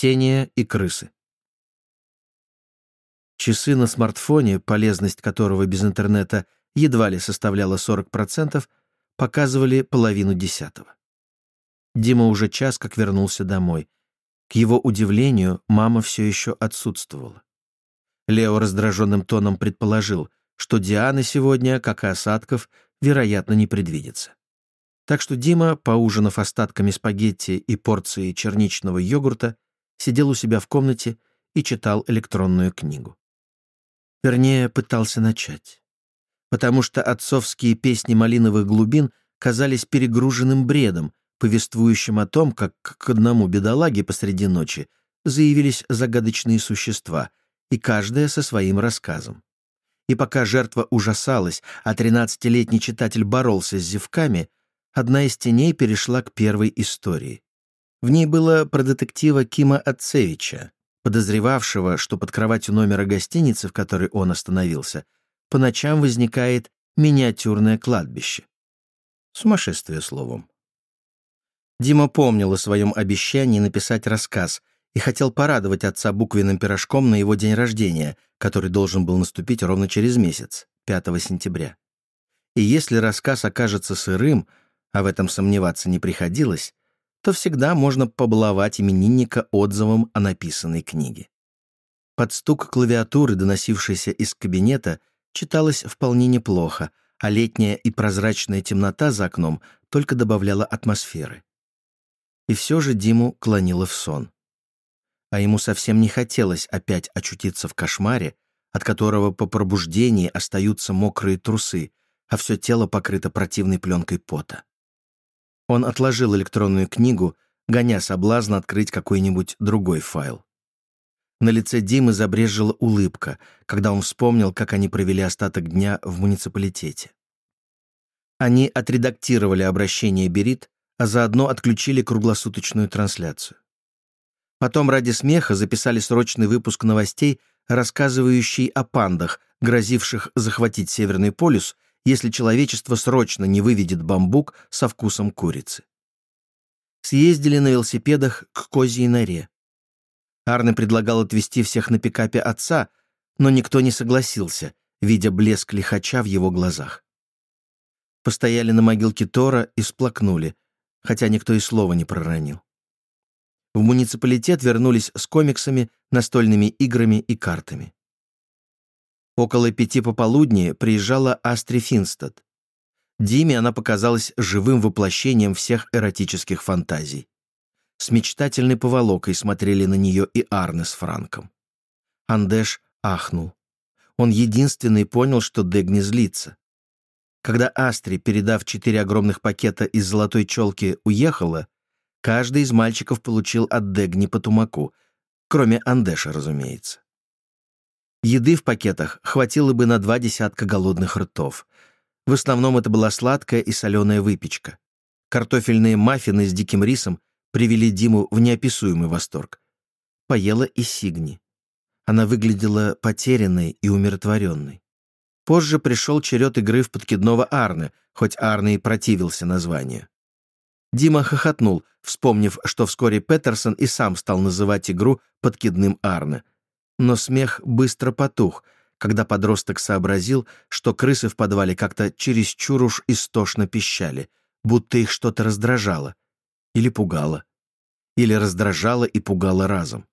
Чтение и крысы. Часы на смартфоне, полезность которого без интернета едва ли составляла 40%, показывали половину десятого. Дима уже час как вернулся домой. К его удивлению, мама все еще отсутствовала. Лео раздраженным тоном предположил, что Дианы сегодня, как и осадков, вероятно, не предвидится. Так что Дима, поужинав остатками спагетти и порцией черничного йогурта, сидел у себя в комнате и читал электронную книгу. Вернее, пытался начать. Потому что отцовские песни малиновых глубин казались перегруженным бредом, повествующим о том, как к одному бедолаге посреди ночи заявились загадочные существа, и каждая со своим рассказом. И пока жертва ужасалась, а тринадцатилетний читатель боролся с зевками, одна из теней перешла к первой истории. В ней было про детектива Кима Ацевича, подозревавшего, что под кроватью номера гостиницы, в которой он остановился, по ночам возникает миниатюрное кладбище. Сумасшествие словом. Дима помнил о своем обещании написать рассказ и хотел порадовать отца буквенным пирожком на его день рождения, который должен был наступить ровно через месяц, 5 сентября. И если рассказ окажется сырым, а в этом сомневаться не приходилось, то всегда можно побаловать именинника отзывом о написанной книге. Под стук клавиатуры, доносившейся из кабинета, читалось вполне неплохо, а летняя и прозрачная темнота за окном только добавляла атмосферы. И все же Диму клонило в сон. А ему совсем не хотелось опять очутиться в кошмаре, от которого по пробуждении остаются мокрые трусы, а все тело покрыто противной пленкой пота. Он отложил электронную книгу, гоня соблазн открыть какой-нибудь другой файл. На лице Димы забрежила улыбка, когда он вспомнил, как они провели остаток дня в муниципалитете. Они отредактировали обращение Берит, а заодно отключили круглосуточную трансляцию. Потом ради смеха записали срочный выпуск новостей, рассказывающий о пандах, грозивших захватить Северный полюс если человечество срочно не выведет бамбук со вкусом курицы. Съездили на велосипедах к козьей норе. Арне предлагал отвезти всех на пикапе отца, но никто не согласился, видя блеск лихача в его глазах. Постояли на могилке Тора и сплакнули, хотя никто и слова не проронил. В муниципалитет вернулись с комиксами, настольными играми и картами. Около пяти пополудни приезжала Астри Финстад. Диме она показалась живым воплощением всех эротических фантазий. С мечтательной поволокой смотрели на нее и Арне с Франком. Андеш ахнул. Он единственный понял, что Дегни злится. Когда Астри, передав четыре огромных пакета из золотой челки, уехала, каждый из мальчиков получил от Дегни по тумаку, кроме Андеша, разумеется. Еды в пакетах хватило бы на два десятка голодных ртов. В основном это была сладкая и соленая выпечка. Картофельные маффины с диким рисом привели Диму в неописуемый восторг. Поела и Сигни. Она выглядела потерянной и умиротворенной. Позже пришел черед игры в подкидного Арне, хоть Арне и противился названию. Дима хохотнул, вспомнив, что вскоре Петерсон и сам стал называть игру подкидным Арне, но смех быстро потух, когда подросток сообразил, что крысы в подвале как-то чересчур уж истошно пищали, будто их что-то раздражало. Или пугало. Или раздражало и пугало разом.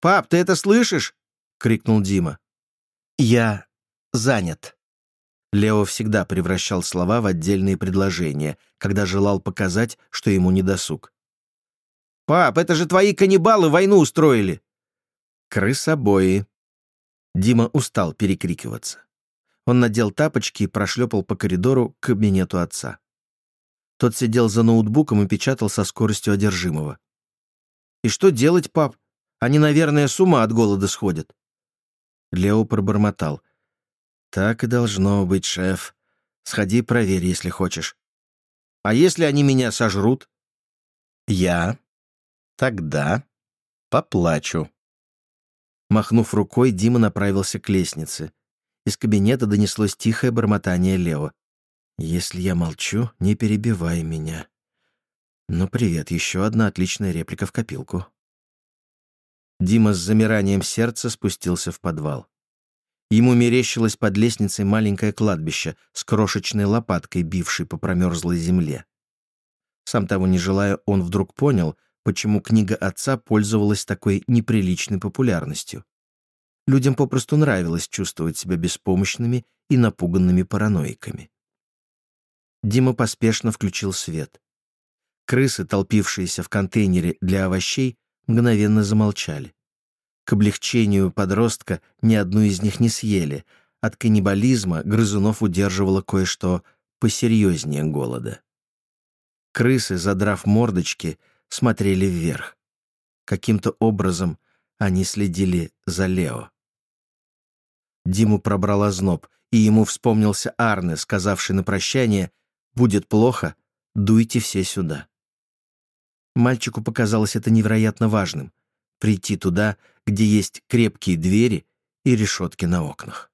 «Пап, ты это слышишь?» — крикнул Дима. «Я занят». Лео всегда превращал слова в отдельные предложения, когда желал показать, что ему не досуг. «Пап, это же твои каннибалы войну устроили!» Крысобои. Дима устал перекрикиваться. Он надел тапочки и прошлепал по коридору к кабинету отца. Тот сидел за ноутбуком и печатал со скоростью одержимого. «И что делать, пап? Они, наверное, с ума от голода сходят». Лео пробормотал. «Так и должно быть, шеф. Сходи проверь, если хочешь. А если они меня сожрут?» «Я тогда поплачу». Махнув рукой, Дима направился к лестнице. Из кабинета донеслось тихое бормотание Лео. «Если я молчу, не перебивай меня». «Ну, привет, еще одна отличная реплика в копилку». Дима с замиранием сердца спустился в подвал. Ему мерещилось под лестницей маленькое кладбище с крошечной лопаткой, бившей по промерзлой земле. Сам того не желая, он вдруг понял, почему книга отца пользовалась такой неприличной популярностью. Людям попросту нравилось чувствовать себя беспомощными и напуганными параноиками. Дима поспешно включил свет. Крысы, толпившиеся в контейнере для овощей, мгновенно замолчали. К облегчению подростка ни одну из них не съели. От каннибализма грызунов удерживало кое-что посерьезнее голода. Крысы, задрав мордочки, смотрели вверх. Каким-то образом они следили за Лео. Диму пробрал озноб, и ему вспомнился Арне, сказавший на прощание «Будет плохо, дуйте все сюда». Мальчику показалось это невероятно важным — прийти туда, где есть крепкие двери и решетки на окнах.